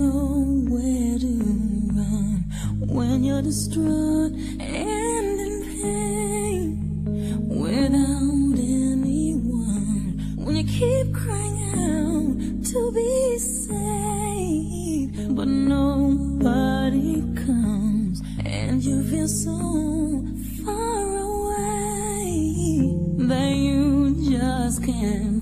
know to run when you're distraught and in pain without anyone. When you keep crying out to be saved, but nobody comes and you feel so far away that you just can't.